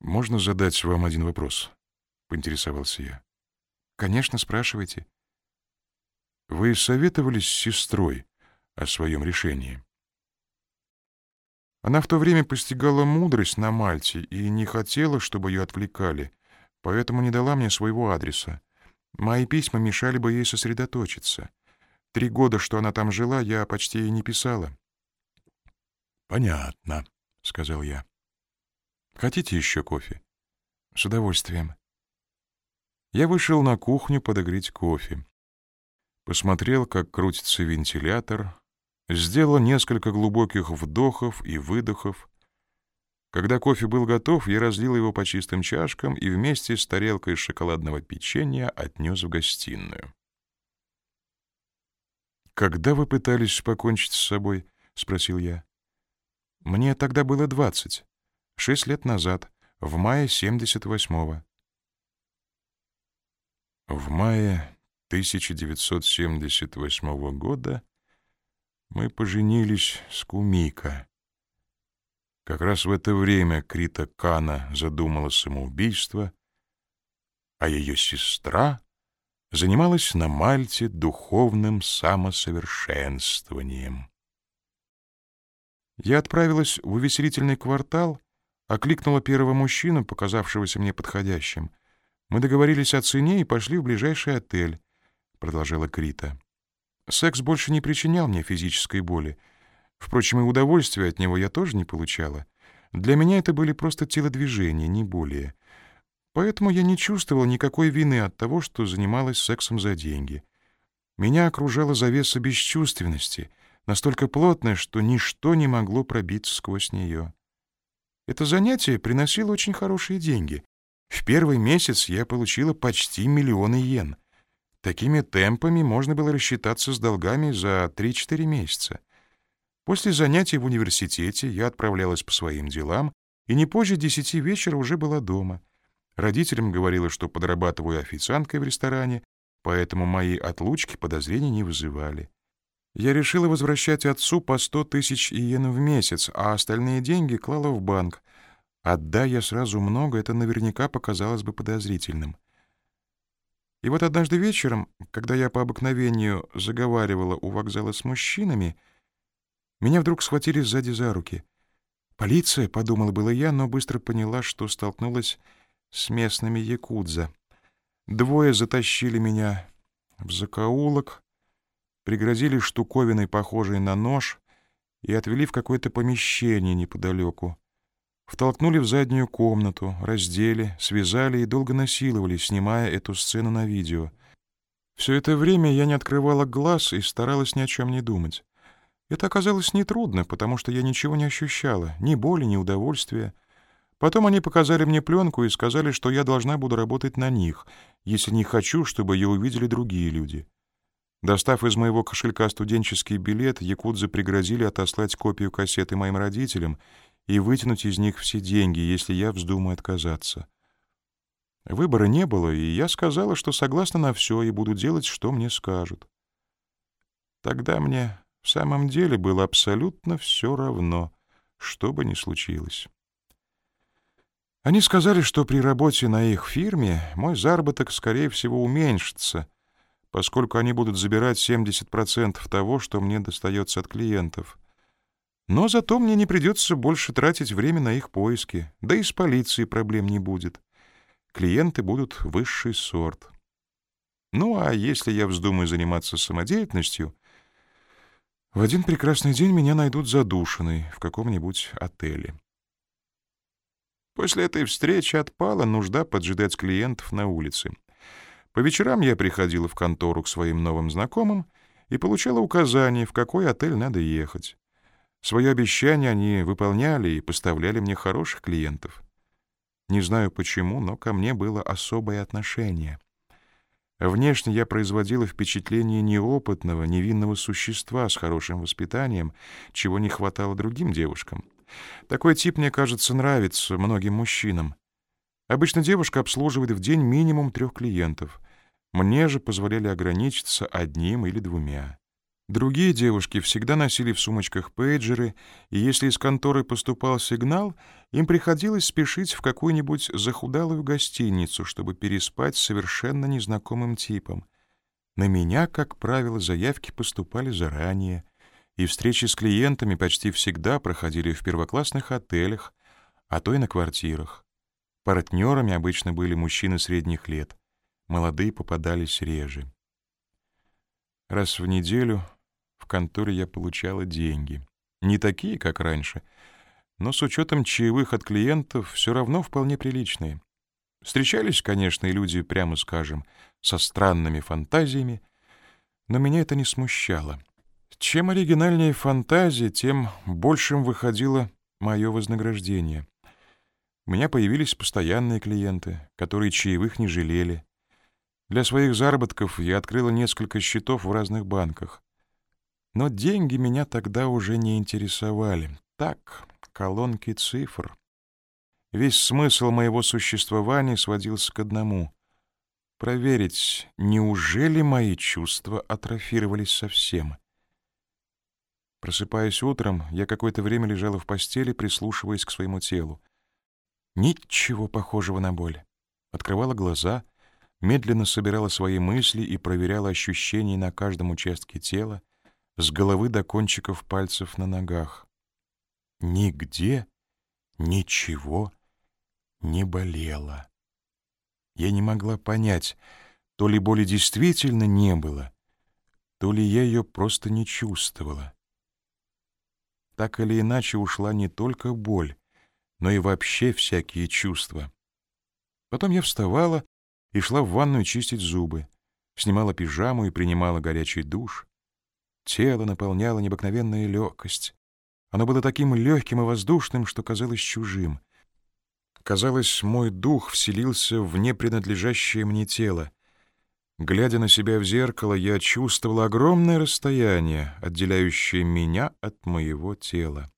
«Можно задать вам один вопрос?» — поинтересовался я. «Конечно, спрашивайте». «Вы советовались с сестрой о своем решении?» Она в то время постигала мудрость на Мальте и не хотела, чтобы ее отвлекали, поэтому не дала мне своего адреса. Мои письма мешали бы ей сосредоточиться. Три года, что она там жила, я почти ей не писала. «Понятно», — сказал я. «Хотите еще кофе?» «С удовольствием». Я вышел на кухню подогреть кофе. Посмотрел, как крутится вентилятор, сделал несколько глубоких вдохов и выдохов. Когда кофе был готов, я разлил его по чистым чашкам и вместе с тарелкой шоколадного печенья отнес в гостиную. «Когда вы пытались покончить с собой?» — спросил я. «Мне тогда было двадцать. Шесть лет назад, в мае 78-го». В мае 1978 года мы поженились с Кумика. Как раз в это время Крита Кана задумала самоубийство, а ее сестра занималась на Мальте духовным самосовершенствованием. Я отправилась в увеселительный квартал, окликнула первого мужчину, показавшегося мне подходящим. Мы договорились о цене и пошли в ближайший отель, — продолжала Крита. Секс больше не причинял мне физической боли. Впрочем, и удовольствия от него я тоже не получала. Для меня это были просто телодвижения, не более. Поэтому я не чувствовала никакой вины от того, что занималась сексом за деньги. Меня окружала завеса бесчувственности, настолько плотная, что ничто не могло пробиться сквозь нее. Это занятие приносило очень хорошие деньги. В первый месяц я получила почти миллион йен — Такими темпами можно было рассчитаться с долгами за 3-4 месяца. После занятий в университете я отправлялась по своим делам и не позже десяти вечера уже была дома. Родителям говорила, что подрабатываю официанткой в ресторане, поэтому мои отлучки подозрений не вызывали. Я решила возвращать отцу по 100 тысяч иен в месяц, а остальные деньги клала в банк. Отдай я сразу много, это наверняка показалось бы подозрительным. И вот однажды вечером, когда я по обыкновению заговаривала у вокзала с мужчинами, меня вдруг схватили сзади за руки. «Полиция», — подумала было я, но быстро поняла, что столкнулась с местными якудза. Двое затащили меня в закоулок, пригрозили штуковиной, похожей на нож, и отвели в какое-то помещение неподалеку. Втолкнули в заднюю комнату, раздели, связали и долго насиловали, снимая эту сцену на видео. Все это время я не открывала глаз и старалась ни о чем не думать. Это оказалось нетрудно, потому что я ничего не ощущала, ни боли, ни удовольствия. Потом они показали мне пленку и сказали, что я должна буду работать на них, если не хочу, чтобы ее увидели другие люди. Достав из моего кошелька студенческий билет, якудзы пригрозили отослать копию кассеты моим родителям — и вытянуть из них все деньги, если я вздумаю отказаться. Выбора не было, и я сказала, что согласна на все и буду делать, что мне скажут. Тогда мне в самом деле было абсолютно все равно, что бы ни случилось. Они сказали, что при работе на их фирме мой заработок, скорее всего, уменьшится, поскольку они будут забирать 70% того, что мне достается от клиентов — но зато мне не придется больше тратить время на их поиски, да и с полицией проблем не будет. Клиенты будут высший сорт. Ну а если я вздумаю заниматься самодеятельностью, в один прекрасный день меня найдут задушенной в каком-нибудь отеле. После этой встречи отпала нужда поджидать клиентов на улице. По вечерам я приходила в контору к своим новым знакомым и получала указания, в какой отель надо ехать. Свои обещания они выполняли и поставляли мне хороших клиентов. Не знаю почему, но ко мне было особое отношение. Внешне я производила впечатление неопытного, невинного существа с хорошим воспитанием, чего не хватало другим девушкам. Такой тип, мне кажется, нравится многим мужчинам. Обычно девушка обслуживает в день минимум трех клиентов. Мне же позволяли ограничиться одним или двумя. Другие девушки всегда носили в сумочках пейджеры, и если из конторы поступал сигнал, им приходилось спешить в какую-нибудь захудалую гостиницу, чтобы переспать с совершенно незнакомым типом. На меня, как правило, заявки поступали заранее, и встречи с клиентами почти всегда проходили в первоклассных отелях, а то и на квартирах. Партнерами обычно были мужчины средних лет, молодые попадались реже. Раз в неделю в конторе я получала деньги. Не такие, как раньше, но с учетом чаевых от клиентов все равно вполне приличные. Встречались, конечно, и люди, прямо скажем, со странными фантазиями, но меня это не смущало. Чем оригинальнее фантазия, тем большим выходило мое вознаграждение. У меня появились постоянные клиенты, которые чаевых не жалели. Для своих заработков я открыла несколько счетов в разных банках. Но деньги меня тогда уже не интересовали. Так, колонки цифр. Весь смысл моего существования сводился к одному — проверить, неужели мои чувства атрофировались совсем. Просыпаясь утром, я какое-то время лежала в постели, прислушиваясь к своему телу. Ничего похожего на боль. Открывала глаза, медленно собирала свои мысли и проверяла ощущения на каждом участке тела, с головы до кончиков пальцев на ногах. Нигде ничего не болело. Я не могла понять, то ли боли действительно не было, то ли я ее просто не чувствовала. Так или иначе ушла не только боль, но и вообще всякие чувства. Потом я вставала и шла в ванную чистить зубы, снимала пижаму и принимала горячий душ. Тело наполняло необыкновенная легкость. Оно было таким легким и воздушным, что казалось чужим. Казалось, мой дух вселился в непринадлежащее мне тело. Глядя на себя в зеркало, я чувствовал огромное расстояние, отделяющее меня от моего тела.